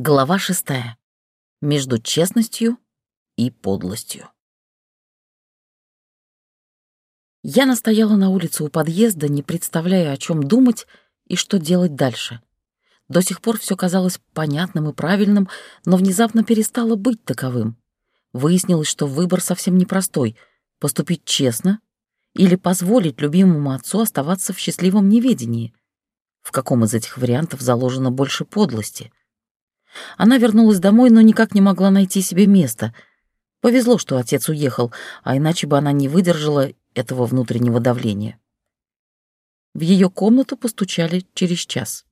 Глава шестая. Между честностью и подлостью. Я настояла на улице у подъезда, не представляя, о чем думать и что делать дальше. До сих пор все казалось понятным и правильным, но внезапно перестало быть таковым. Выяснилось, что выбор совсем непростой — поступить честно или позволить любимому отцу оставаться в счастливом неведении. В каком из этих вариантов заложено больше подлости — она вернулась домой, но никак не могла найти себе места. Повезло, что отец уехал, а иначе бы она не выдержала этого внутреннего давления. В ее комнату постучали через час.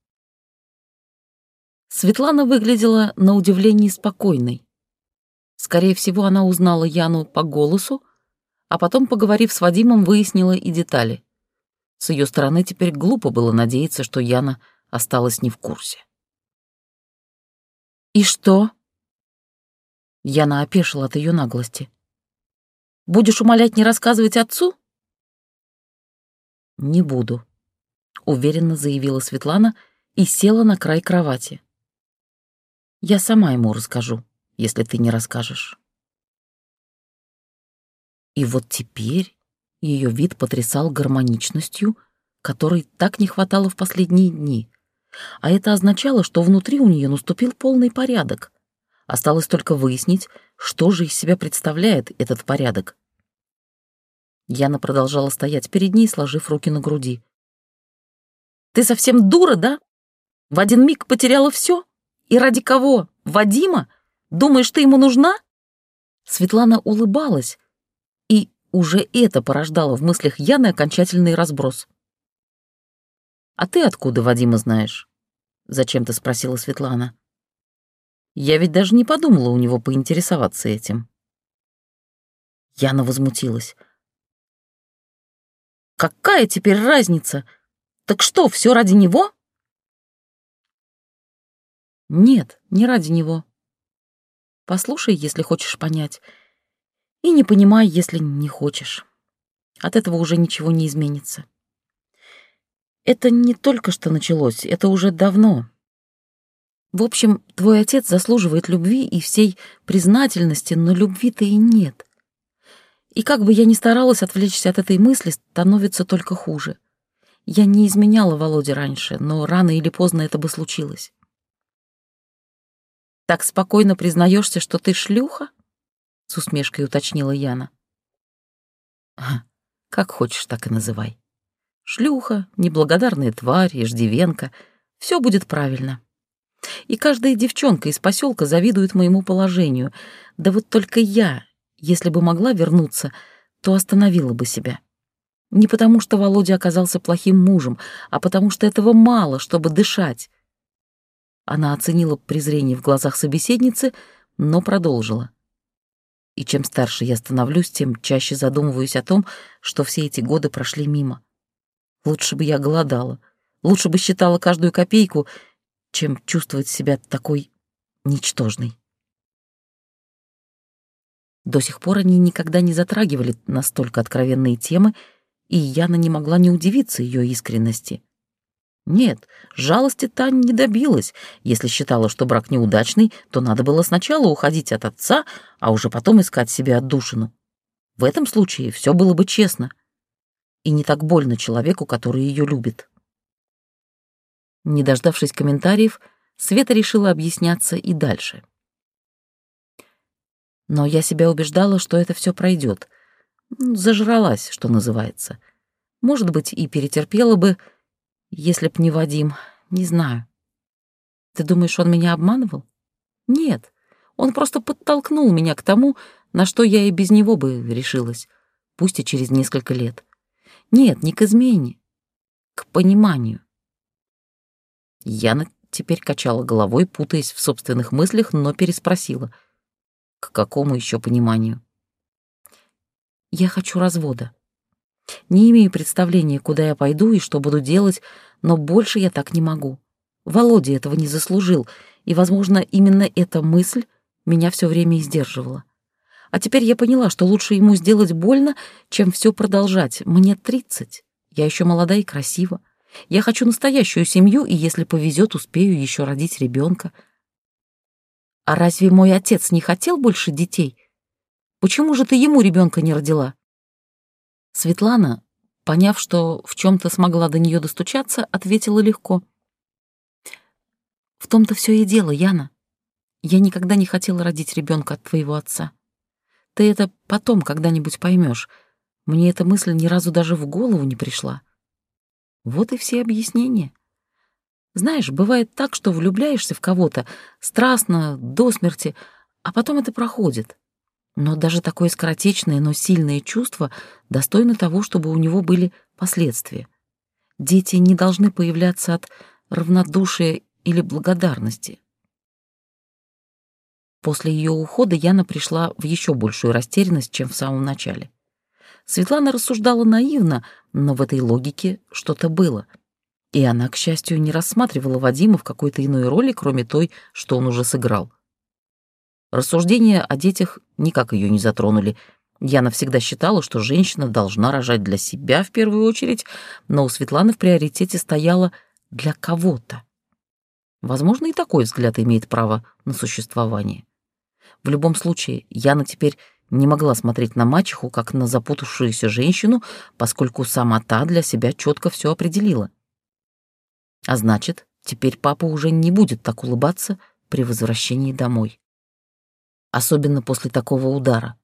Светлана выглядела на удивление спокойной. Скорее всего, она узнала Яну по голосу, а потом, поговорив с Вадимом, выяснила и детали. С ее стороны теперь глупо было надеяться, что Яна осталась не в курсе. «И что?» Яна опешила от ее наглости. «Будешь умолять не рассказывать отцу?» «Не буду», — уверенно заявила Светлана и села на край кровати. «Я сама ему расскажу, если ты не расскажешь». И вот теперь ее вид потрясал гармоничностью, которой так не хватало в последние дни а это означало, что внутри у нее наступил полный порядок. Осталось только выяснить, что же из себя представляет этот порядок. Яна продолжала стоять перед ней, сложив руки на груди. «Ты совсем дура, да? В один миг потеряла все? И ради кого? Вадима? Думаешь, ты ему нужна?» Светлана улыбалась, и уже это порождало в мыслях Яны окончательный разброс. «А ты откуда Вадима знаешь?» — зачем-то спросила Светлана. «Я ведь даже не подумала у него поинтересоваться этим». Яна возмутилась. «Какая теперь разница? Так что, все ради него?» «Нет, не ради него. Послушай, если хочешь понять, и не понимай, если не хочешь. От этого уже ничего не изменится». Это не только что началось, это уже давно. В общем, твой отец заслуживает любви и всей признательности, но любви-то и нет. И как бы я ни старалась отвлечься от этой мысли, становится только хуже. Я не изменяла Володе раньше, но рано или поздно это бы случилось. «Так спокойно признаешься, что ты шлюха?» — с усмешкой уточнила Яна. «Как хочешь, так и называй». Шлюха, неблагодарная тварь, иждивенка. Все будет правильно. И каждая девчонка из поселка завидует моему положению. Да вот только я, если бы могла вернуться, то остановила бы себя. Не потому, что Володя оказался плохим мужем, а потому что этого мало, чтобы дышать. Она оценила презрение в глазах собеседницы, но продолжила. И чем старше я становлюсь, тем чаще задумываюсь о том, что все эти годы прошли мимо. Лучше бы я голодала. Лучше бы считала каждую копейку, чем чувствовать себя такой ничтожной. До сих пор они никогда не затрагивали настолько откровенные темы, и Яна не могла не удивиться ее искренности. Нет, жалости Тань не добилась. Если считала, что брак неудачный, то надо было сначала уходить от отца, а уже потом искать себе отдушину. В этом случае все было бы честно — и не так больно человеку, который ее любит. Не дождавшись комментариев, Света решила объясняться и дальше. Но я себя убеждала, что это все пройдет. Зажралась, что называется. Может быть, и перетерпела бы, если б не Вадим, не знаю. Ты думаешь, он меня обманывал? Нет, он просто подтолкнул меня к тому, на что я и без него бы решилась, пусть и через несколько лет. Нет, не к измене, к пониманию. Яна теперь качала головой, путаясь в собственных мыслях, но переспросила. К какому еще пониманию? Я хочу развода. Не имею представления, куда я пойду и что буду делать, но больше я так не могу. Володя этого не заслужил, и, возможно, именно эта мысль меня все время издерживала. А теперь я поняла, что лучше ему сделать больно, чем все продолжать. Мне тридцать. Я еще молода и красива. Я хочу настоящую семью, и если повезет, успею еще родить ребенка. А разве мой отец не хотел больше детей? Почему же ты ему ребенка не родила? Светлана, поняв, что в чем-то смогла до нее достучаться, ответила легко. В том-то все и дело, Яна. Я никогда не хотела родить ребенка от твоего отца. Ты это потом когда-нибудь поймешь. Мне эта мысль ни разу даже в голову не пришла. Вот и все объяснения. Знаешь, бывает так, что влюбляешься в кого-то страстно, до смерти, а потом это проходит. Но даже такое скоротечное, но сильное чувство достойно того, чтобы у него были последствия. Дети не должны появляться от равнодушия или благодарности. После ее ухода Яна пришла в еще большую растерянность, чем в самом начале. Светлана рассуждала наивно, но в этой логике что-то было — и она, к счастью, не рассматривала Вадима в какой-то иной роли, кроме той, что он уже сыграл. Рассуждения о детях никак ее не затронули. Яна всегда считала, что женщина должна рожать для себя в первую очередь, но у Светланы в приоритете стояла «для кого-то». Возможно, и такой взгляд имеет право на существование. В любом случае, Яна теперь не могла смотреть на мачеху как на запутавшуюся женщину, поскольку сама та для себя четко все определила. А значит, теперь папа уже не будет так улыбаться при возвращении домой. Особенно после такого удара.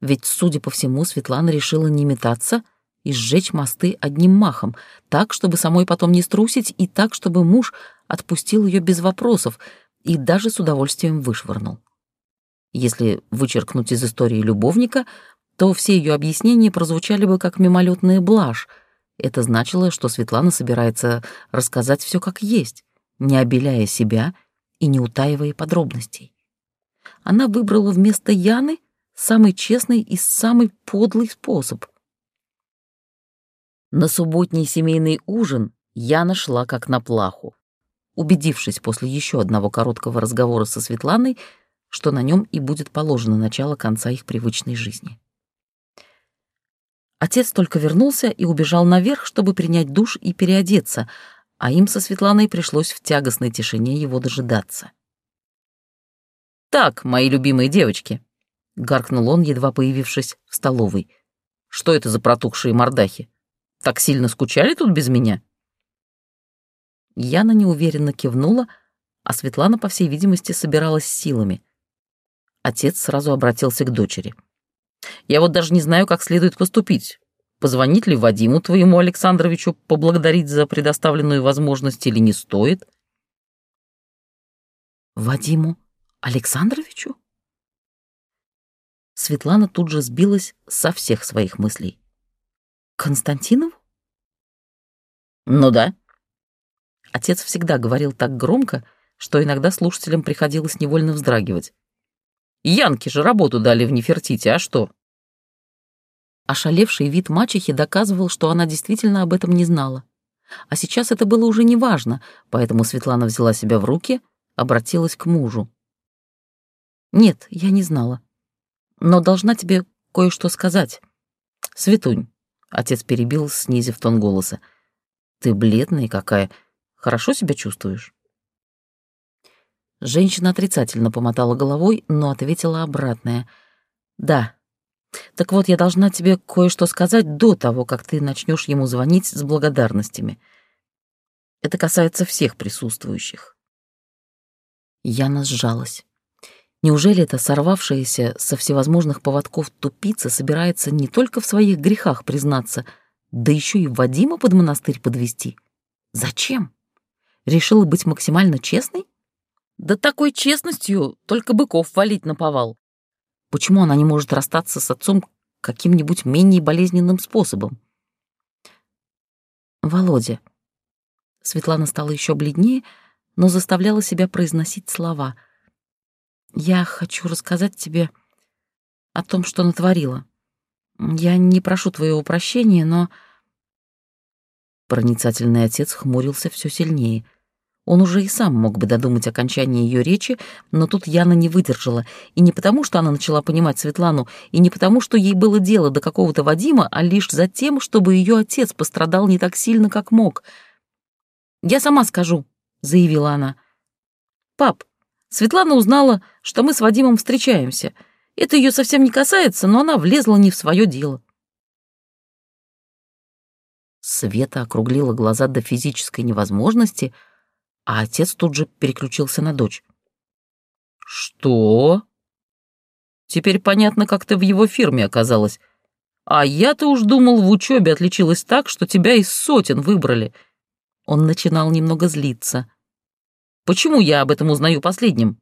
Ведь, судя по всему, Светлана решила не метаться и сжечь мосты одним махом, так, чтобы самой потом не струсить, и так, чтобы муж отпустил ее без вопросов и даже с удовольствием вышвырнул. Если вычеркнуть из истории любовника, то все ее объяснения прозвучали бы как мимолетная блажь, это значило, что Светлана собирается рассказать все как есть, не обеляя себя и не утаивая подробностей. Она выбрала вместо Яны самый честный и самый подлый способ. На субботний семейный ужин Яна шла как на плаху, убедившись после еще одного короткого разговора со Светланой, что на нем и будет положено начало конца их привычной жизни. Отец только вернулся и убежал наверх, чтобы принять душ и переодеться, а им со Светланой пришлось в тягостной тишине его дожидаться. «Так, мои любимые девочки», — гаркнул он, едва появившись в столовой. «Что это за протухшие мордахи? Так сильно скучали тут без меня?» Яна неуверенно кивнула, а Светлана, по всей видимости, собиралась силами. Отец сразу обратился к дочери — я вот даже не знаю, как следует поступить. Позвонить ли Вадиму твоему Александровичу, поблагодарить за предоставленную возможность или не стоит? Вадиму Александровичу? Светлана тут же сбилась со всех своих мыслей. Константинову? Ну да. Отец всегда говорил так громко, что иногда слушателям приходилось невольно вздрагивать. Янке же работу дали в Нефертите, а что? Ошалевший вид мачехи доказывал, что она действительно об этом не знала. А сейчас это было уже неважно, поэтому Светлана взяла себя в руки, обратилась к мужу. «Нет, я не знала. Но должна тебе кое-что сказать. Светунь», — отец перебил, снизив тон голоса, — «ты бледная какая. Хорошо себя чувствуешь?» Женщина отрицательно помотала головой, но ответила обратное. «Да, так вот, я должна тебе кое-что сказать до того, как ты начнешь ему звонить с благодарностями. Это касается всех присутствующих. Яна сжалась. Неужели эта сорвавшаяся со всевозможных поводков тупица собирается не только в своих грехах признаться, да еще и Вадима под монастырь подвести? Зачем? Решила быть максимально честной? Да такой честностью только быков валить наповал. Почему она не может расстаться с отцом каким-нибудь менее болезненным способом? Володя. Светлана стала еще бледнее, но заставляла себя произносить слова. «Я хочу рассказать тебе о том, что натворила. Я не прошу твоего прощения, но...» Проницательный отец хмурился все сильнее — он уже и сам мог бы додумать окончание ее речи, но тут Яна не выдержала. И не потому, что она начала понимать Светлану, и не потому, что ей было дело до какого-то Вадима, а лишь за тем, чтобы ее отец пострадал не так сильно, как мог. «Я сама скажу», — заявила она. «Пап, Светлана узнала, что мы с Вадимом встречаемся. Это ее совсем не касается, но она влезла не в свое дело. Света округлила глаза до физической невозможности, а отец тут же переключился на дочь. «Что?» «Теперь понятно, как ты в его фирме оказалась. А я-то уж думал, в учебе отличилась так, что тебя из сотен выбрали». Он начинал немного злиться. «Почему я об этом узнаю последним?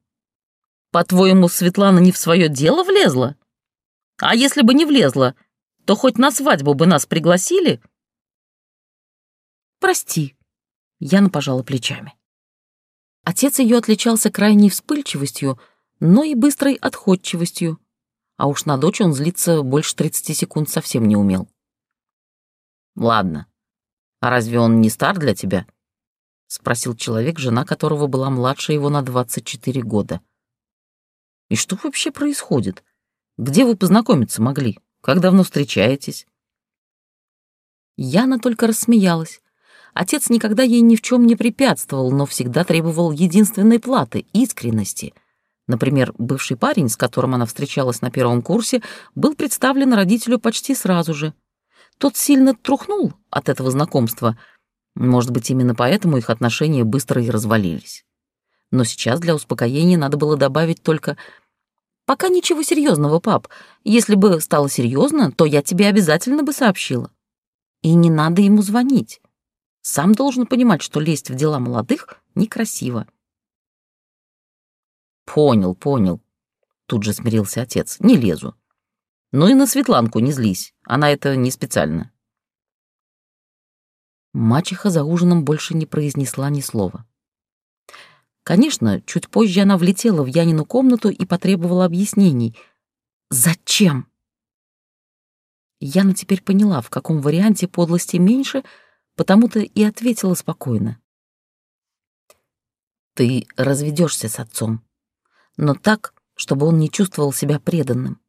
По-твоему, Светлана не в свое дело влезла? А если бы не влезла, то хоть на свадьбу бы нас пригласили?» «Прости», — Яна пожала плечами. Отец ее отличался крайней вспыльчивостью, но и быстрой отходчивостью, а уж на дочь он злиться больше 30 секунд совсем не умел. «Ладно, а разве он не стар для тебя?» — спросил человек, жена которого была младше его на 24 года. «И что вообще происходит? Где вы познакомиться могли? Как давно встречаетесь?» Яна только рассмеялась. Отец никогда ей ни в чем не препятствовал, но всегда требовал единственной платы — искренности. Например, бывший парень, с которым она встречалась на первом курсе, был представлен родителю почти сразу же. Тот сильно трухнул от этого знакомства. Может быть, именно поэтому их отношения быстро и развалились. Но сейчас для успокоения надо было добавить только «Пока ничего серьезного, пап. Если бы стало серьезно, то я тебе обязательно бы сообщила. И не надо ему звонить. Сам должен понимать, что лезть в дела молодых некрасиво. Понял, понял. Тут же смирился отец. Не лезу. Ну и на Светланку не злись. Она это не специально. Мачеха за ужином больше не произнесла ни слова. Конечно, чуть позже она влетела в Янину комнату и потребовала объяснений. Зачем? Яна теперь поняла, в каком варианте подлости меньше — потому-то и ответила спокойно. «Ты разведешься с отцом, но так, чтобы он не чувствовал себя преданным.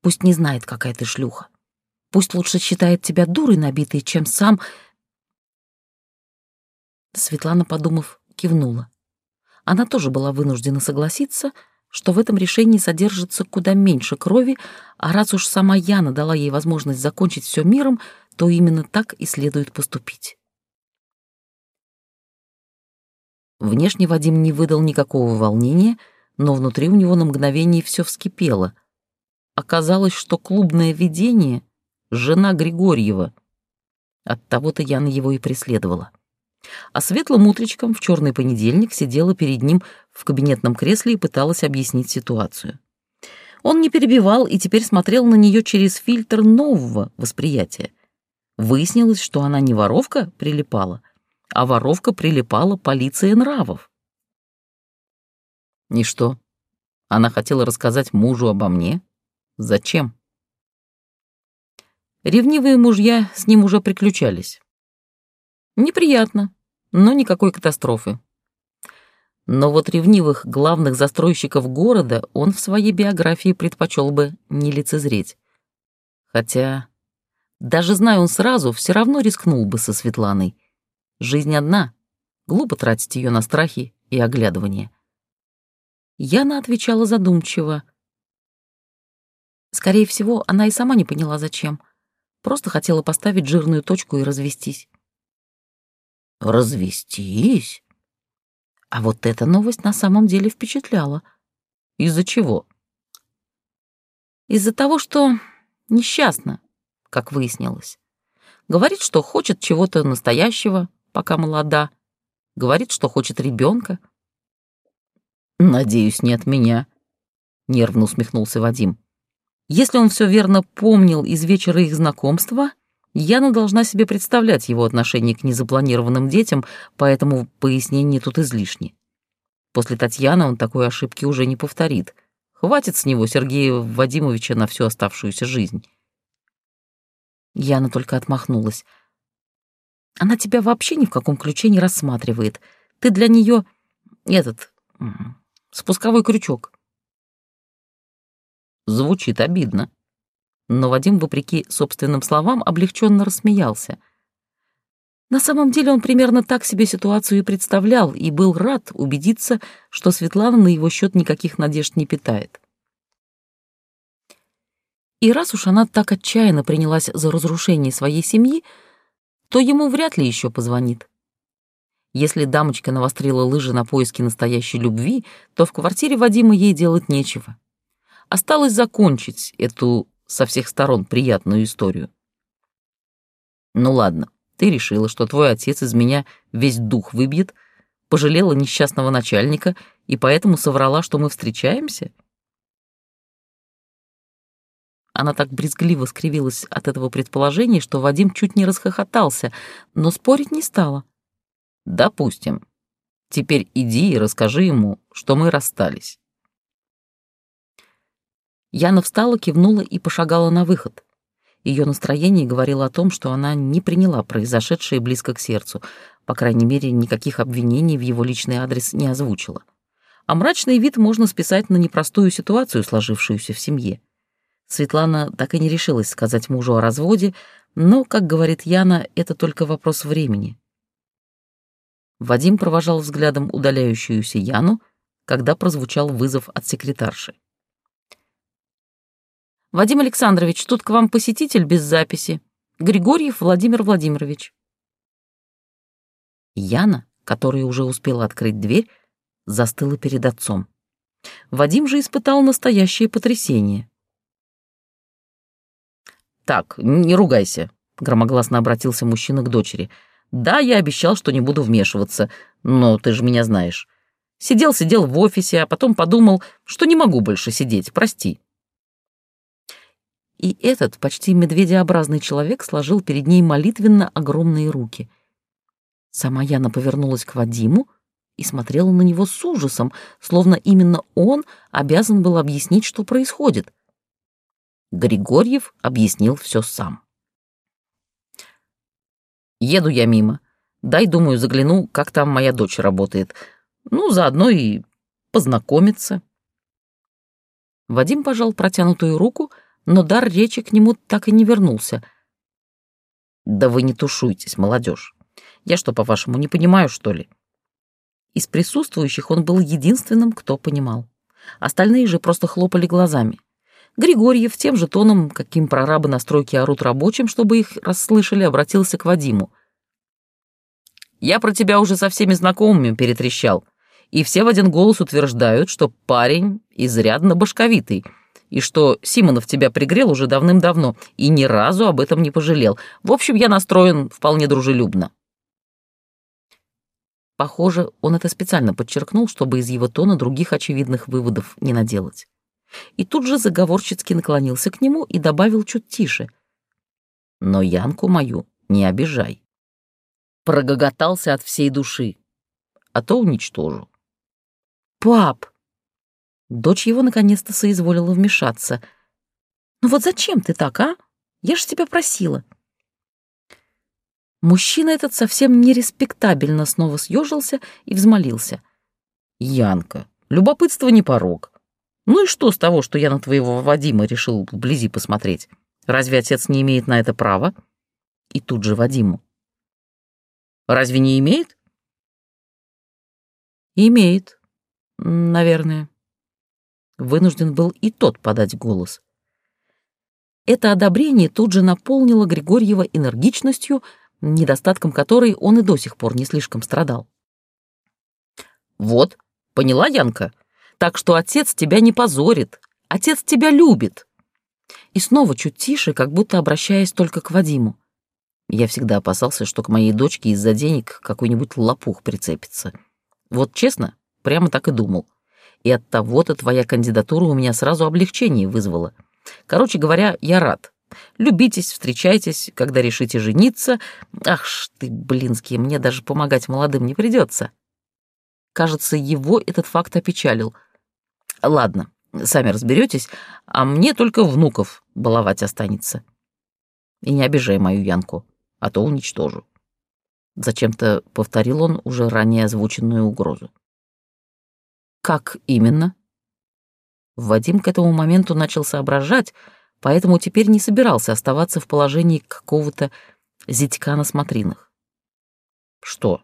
Пусть не знает, какая ты шлюха. Пусть лучше считает тебя дурой набитой, чем сам...» Светлана, подумав, кивнула. Она тоже была вынуждена согласиться, что в этом решении содержится куда меньше крови, а раз уж сама Яна дала ей возможность закончить все миром, то именно так и следует поступить. Внешне Вадим не выдал никакого волнения, но внутри у него на мгновение все вскипело. Оказалось, что клубное видение — жена Григорьева. Оттого-то Яна его и преследовала. А светлым утречком в черный понедельник сидела перед ним в кабинетном кресле и пыталась объяснить ситуацию. Он не перебивал и теперь смотрел на нее через фильтр нового восприятия — Выяснилось, что она не воровка прилипала, а воровка прилипала полиции нравов. И что? Она хотела рассказать мужу обо мне? Зачем? Ревнивые мужья с ним уже приключались. Неприятно, но никакой катастрофы. Но вот ревнивых главных застройщиков города он в своей биографии предпочел бы не лицезреть. Хотя даже зная он сразу, все равно рискнул бы со Светланой. Жизнь одна. Глупо тратить ее на страхи и оглядывание. Яна отвечала задумчиво. Скорее всего, она и сама не поняла, зачем. Просто хотела поставить жирную точку и развестись. Развестись? А вот эта новость на самом деле впечатляла. Из-за чего? Из-за того, что несчастна, как выяснилось. Говорит, что хочет чего-то настоящего, пока молода. Говорит, что хочет ребенка. «Надеюсь, не от меня», — нервно усмехнулся Вадим. «Если он все верно помнил из вечера их знакомства, Яна должна себе представлять его отношение к незапланированным детям, поэтому пояснение тут излишне. После Татьяны он такой ошибки уже не повторит. Хватит с него Сергея Вадимовича на всю оставшуюся жизнь. Яна только отмахнулась. Она тебя вообще ни в каком ключе не рассматривает. Ты для нее этот спусковой крючок. Звучит обидно. Но Вадим, вопреки собственным словам, облегченно рассмеялся. На самом деле он примерно так себе ситуацию и представлял, и был рад убедиться, что Светлана на его счет никаких надежд не питает. И раз уж она так отчаянно принялась за разрушение своей семьи, то ему вряд ли еще позвонит. Если дамочка навострила лыжи на поиски настоящей любви, то в квартире Вадима ей делать нечего. Осталось закончить эту со всех сторон приятную историю. Ну ладно, ты решила, что твой отец из меня весь дух выбьет, пожалела несчастного начальника и поэтому соврала, что мы встречаемся? Она так брезгливо скривилась от этого предположения, что Вадим чуть не расхохотался, но спорить не стала. Допустим. Теперь иди и расскажи ему, что мы расстались. Яна встала, кивнула и пошагала на выход. Ее настроение говорило о том, что она не приняла произошедшее близко к сердцу, по крайней мере, никаких обвинений в его личный адрес не озвучила. А мрачный вид можно списать на непростую ситуацию, сложившуюся в семье. Светлана так и не решилась сказать мужу о разводе, но, как говорит Яна, это только вопрос времени. Вадим провожал взглядом удаляющуюся Яну, когда прозвучал вызов от секретарши. «Вадим Александрович, тут к вам посетитель без записи. Григорьев Владимир Владимирович». Яна, которая уже успела открыть дверь, застыла перед отцом. Вадим же испытал настоящее потрясение. «Так, не ругайся», — громогласно обратился мужчина к дочери. Да, я обещал, что не буду вмешиваться, но ты же меня знаешь. Сидел-сидел в офисе, а потом подумал, что не могу больше сидеть, прости. И этот почти медведеобразный человек сложил перед ней молитвенно огромные руки. Сама Яна повернулась к Вадиму и смотрела на него с ужасом, словно именно он обязан был объяснить, что происходит. Григорьев объяснил все сам. Еду я мимо. Дай, думаю, загляну, как там моя дочь работает. Ну, заодно и познакомиться. Вадим пожал протянутую руку, но дар речи к нему так и не вернулся. «Да вы не тушуйтесь, молодежь. Я что, по-вашему, не понимаю, что ли?» Из присутствующих он был единственным, кто понимал. Остальные же просто хлопали глазами. Григорьев тем же тоном, каким прорабы на стройке орут рабочим, чтобы их расслышали, обратился к Вадиму. «Я про тебя уже со всеми знакомыми перетрещал, и все в один голос утверждают, что парень изрядно башковитый, и что Симонов тебя пригрел уже давным-давно и ни разу об этом не пожалел. В общем, я настроен вполне дружелюбно». Похоже, он это специально подчеркнул, чтобы из его тона других очевидных выводов не наделать и тут же заговорщицки наклонился к нему и добавил чуть тише. «Но Янку мою не обижай». Прогоготался от всей души, а то уничтожу. «Пап!» Дочь его наконец-то соизволила вмешаться. «Ну вот зачем ты так, а? Я ж тебя просила». Мужчина этот совсем нереспектабельно снова съежился и взмолился. «Янка, любопытство не порог. Ну и что с того, что я на твоего Вадима решил вблизи посмотреть? Разве отец не имеет на это права? И тут же Вадиму. Разве не имеет? Имеет, наверное. Вынужден был и тот подать голос. Это одобрение тут же наполнило Григорьева энергичностью, недостатком которой он и до сих пор не слишком страдал. «Вот, поняла, Янка? Так что отец тебя не позорит, отец тебя любит. И снова чуть тише, как будто обращаясь только к Вадиму. Я всегда опасался, что к моей дочке из-за денег какой-нибудь лопух прицепится. Вот честно, прямо так и думал. И от того-то твоя кандидатура у меня сразу облегчение вызвала. Короче говоря, я рад. Любитесь, встречайтесь, когда решите жениться. Ах ж ты, блинский, мне даже помогать молодым не придется. Кажется, его этот факт опечалил. Ладно, сами разберетесь, а мне только внуков баловать останется. И не обижай мою Янку, а то уничтожу. Зачем-то повторил он уже ранее озвученную угрозу. Как именно? Вадим к этому моменту начал соображать, поэтому теперь не собирался оставаться в положении какого-то зятька на смотринах. Что?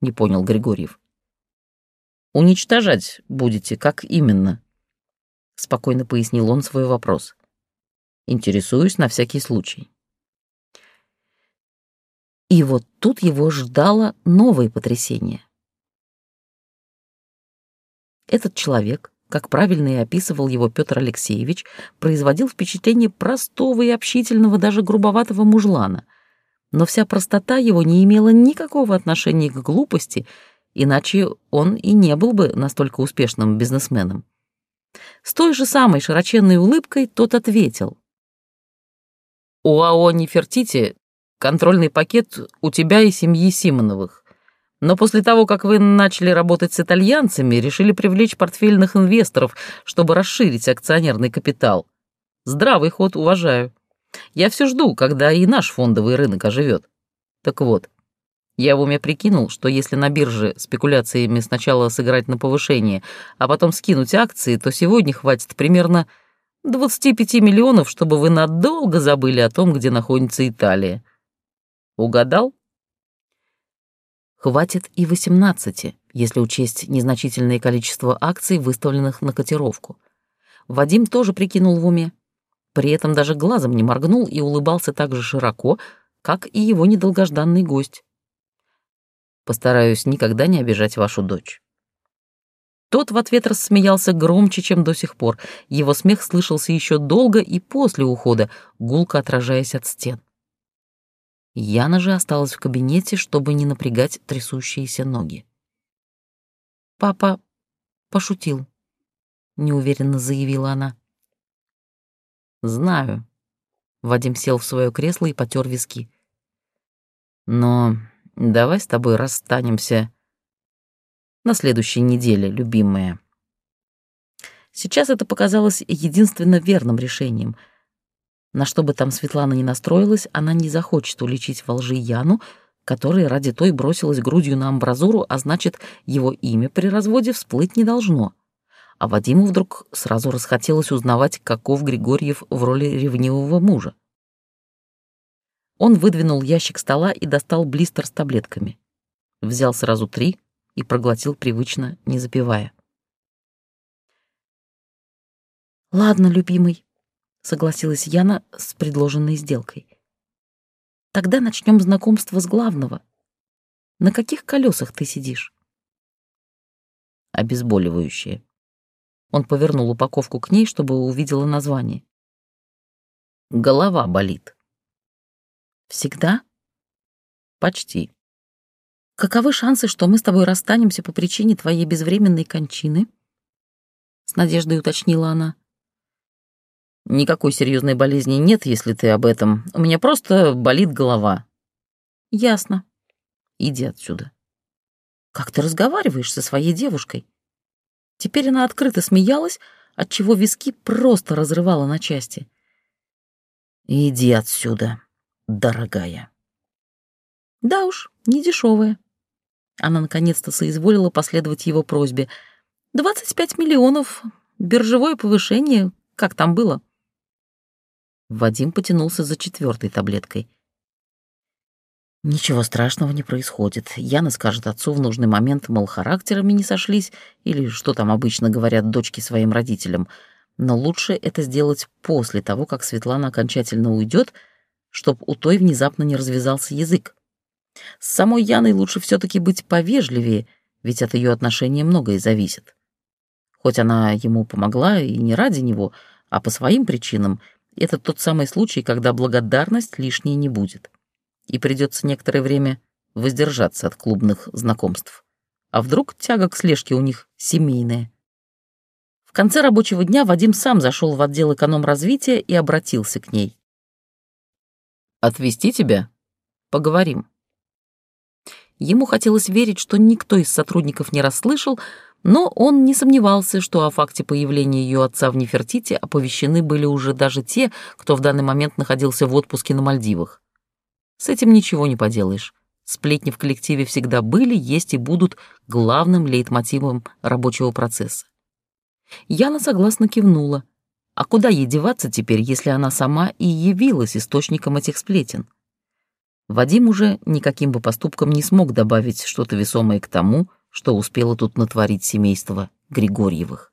Не понял Григорьев. Уничтожать будете, как именно? Спокойно пояснил он свой вопрос. Интересуюсь на всякий случай. И вот тут его ждало новое потрясение. Этот человек, как правильно и описывал его Петр Алексеевич, производил впечатление простого и общительного, даже грубоватого мужлана. Но вся простота его не имела никакого отношения к глупости, иначе он и не был бы настолько успешным бизнесменом. С той же самой широченной улыбкой тот ответил. «У АО «Нефертити» контрольный пакет у тебя и семьи Симоновых. Но после того, как вы начали работать с итальянцами, решили привлечь портфельных инвесторов, чтобы расширить акционерный капитал. Здравый ход, уважаю. Я все жду, когда и наш фондовый рынок оживет. Так вот, я в уме прикинул, что если на бирже спекуляциями сначала сыграть на повышение, а потом скинуть акции, то сегодня хватит примерно 25 миллионов, чтобы вы надолго забыли о том, где находится Италия. Угадал? Хватит и 18, если учесть незначительное количество акций, выставленных на котировку. Вадим тоже прикинул в уме. При этом даже глазом не моргнул и улыбался так же широко, как и его недолгожданный гость. Постараюсь никогда не обижать вашу дочь. Тот в ответ рассмеялся громче, чем до сих пор. Его смех слышался еще долго и после ухода, гулко отражаясь от стен. Яна же осталась в кабинете, чтобы не напрягать трясущиеся ноги. «Папа пошутил», — неуверенно заявила она. «Знаю». Вадим сел в свое кресло и потер виски. «Но давай с тобой расстанемся на следующей неделе, любимая». Сейчас это показалось единственно верным решением — на что бы там Светлана ни настроилась, она не захочет уличить во лжи Яну, которая ради той бросилась грудью на амбразуру, а значит, его имя при разводе всплыть не должно. А Вадиму вдруг сразу расхотелось узнавать, каков Григорьев в роли ревнивого мужа. Он выдвинул ящик стола и достал блистер с таблетками. Взял сразу три и проглотил привычно, не запивая. «Ладно, любимый, согласилась Яна с предложенной сделкой. Тогда начнем знакомство с главного. На каких колесах ты сидишь? Обезболивающее. Он повернул упаковку к ней, чтобы увидела название. Голова болит. Всегда? Почти. Каковы шансы, что мы с тобой расстанемся по причине твоей безвременной кончины? С надеждой уточнила она. Никакой серьезной болезни нет, если ты об этом. У меня просто болит голова. Ясно. Иди отсюда. Как ты разговариваешь со своей девушкой? Теперь она открыто смеялась, отчего виски просто разрывала на части. Иди отсюда, дорогая. Да уж, не дешевая. Она наконец-то соизволила последовать его просьбе. «Двадцать пять миллионов, биржевое повышение, как там было?» Вадим потянулся за четвертой таблеткой. Ничего страшного не происходит. Яна скажет отцу в нужный момент, мол, характерами не сошлись, или что там обычно говорят дочки своим родителям. Но лучше это сделать после того, как Светлана окончательно уйдет, чтоб у той внезапно не развязался язык. С самой Яной лучше все таки быть повежливее, ведь от ее отношения многое зависит. Хоть она ему помогла и не ради него, а по своим причинам — это тот самый случай, когда благодарность лишней не будет. И придется некоторое время воздержаться от клубных знакомств. А вдруг тяга к слежке у них семейная? В конце рабочего дня Вадим сам зашел в отдел эконом-развития и обратился к ней. «Отвезти тебя? Поговорим». Ему хотелось верить, что никто из сотрудников не расслышал, но он не сомневался, что о факте появления ее отца в Нефертите оповещены были уже даже те, кто в данный момент находился в отпуске на Мальдивах. С этим ничего не поделаешь. Сплетни в коллективе всегда были, есть и будут главным лейтмотивом рабочего процесса. Яна согласно кивнула. А куда ей деваться теперь, если она сама и явилась источником этих сплетен? Вадим уже никаким бы поступком не смог добавить что-то весомое к тому, что успело тут натворить семейство Григорьевых.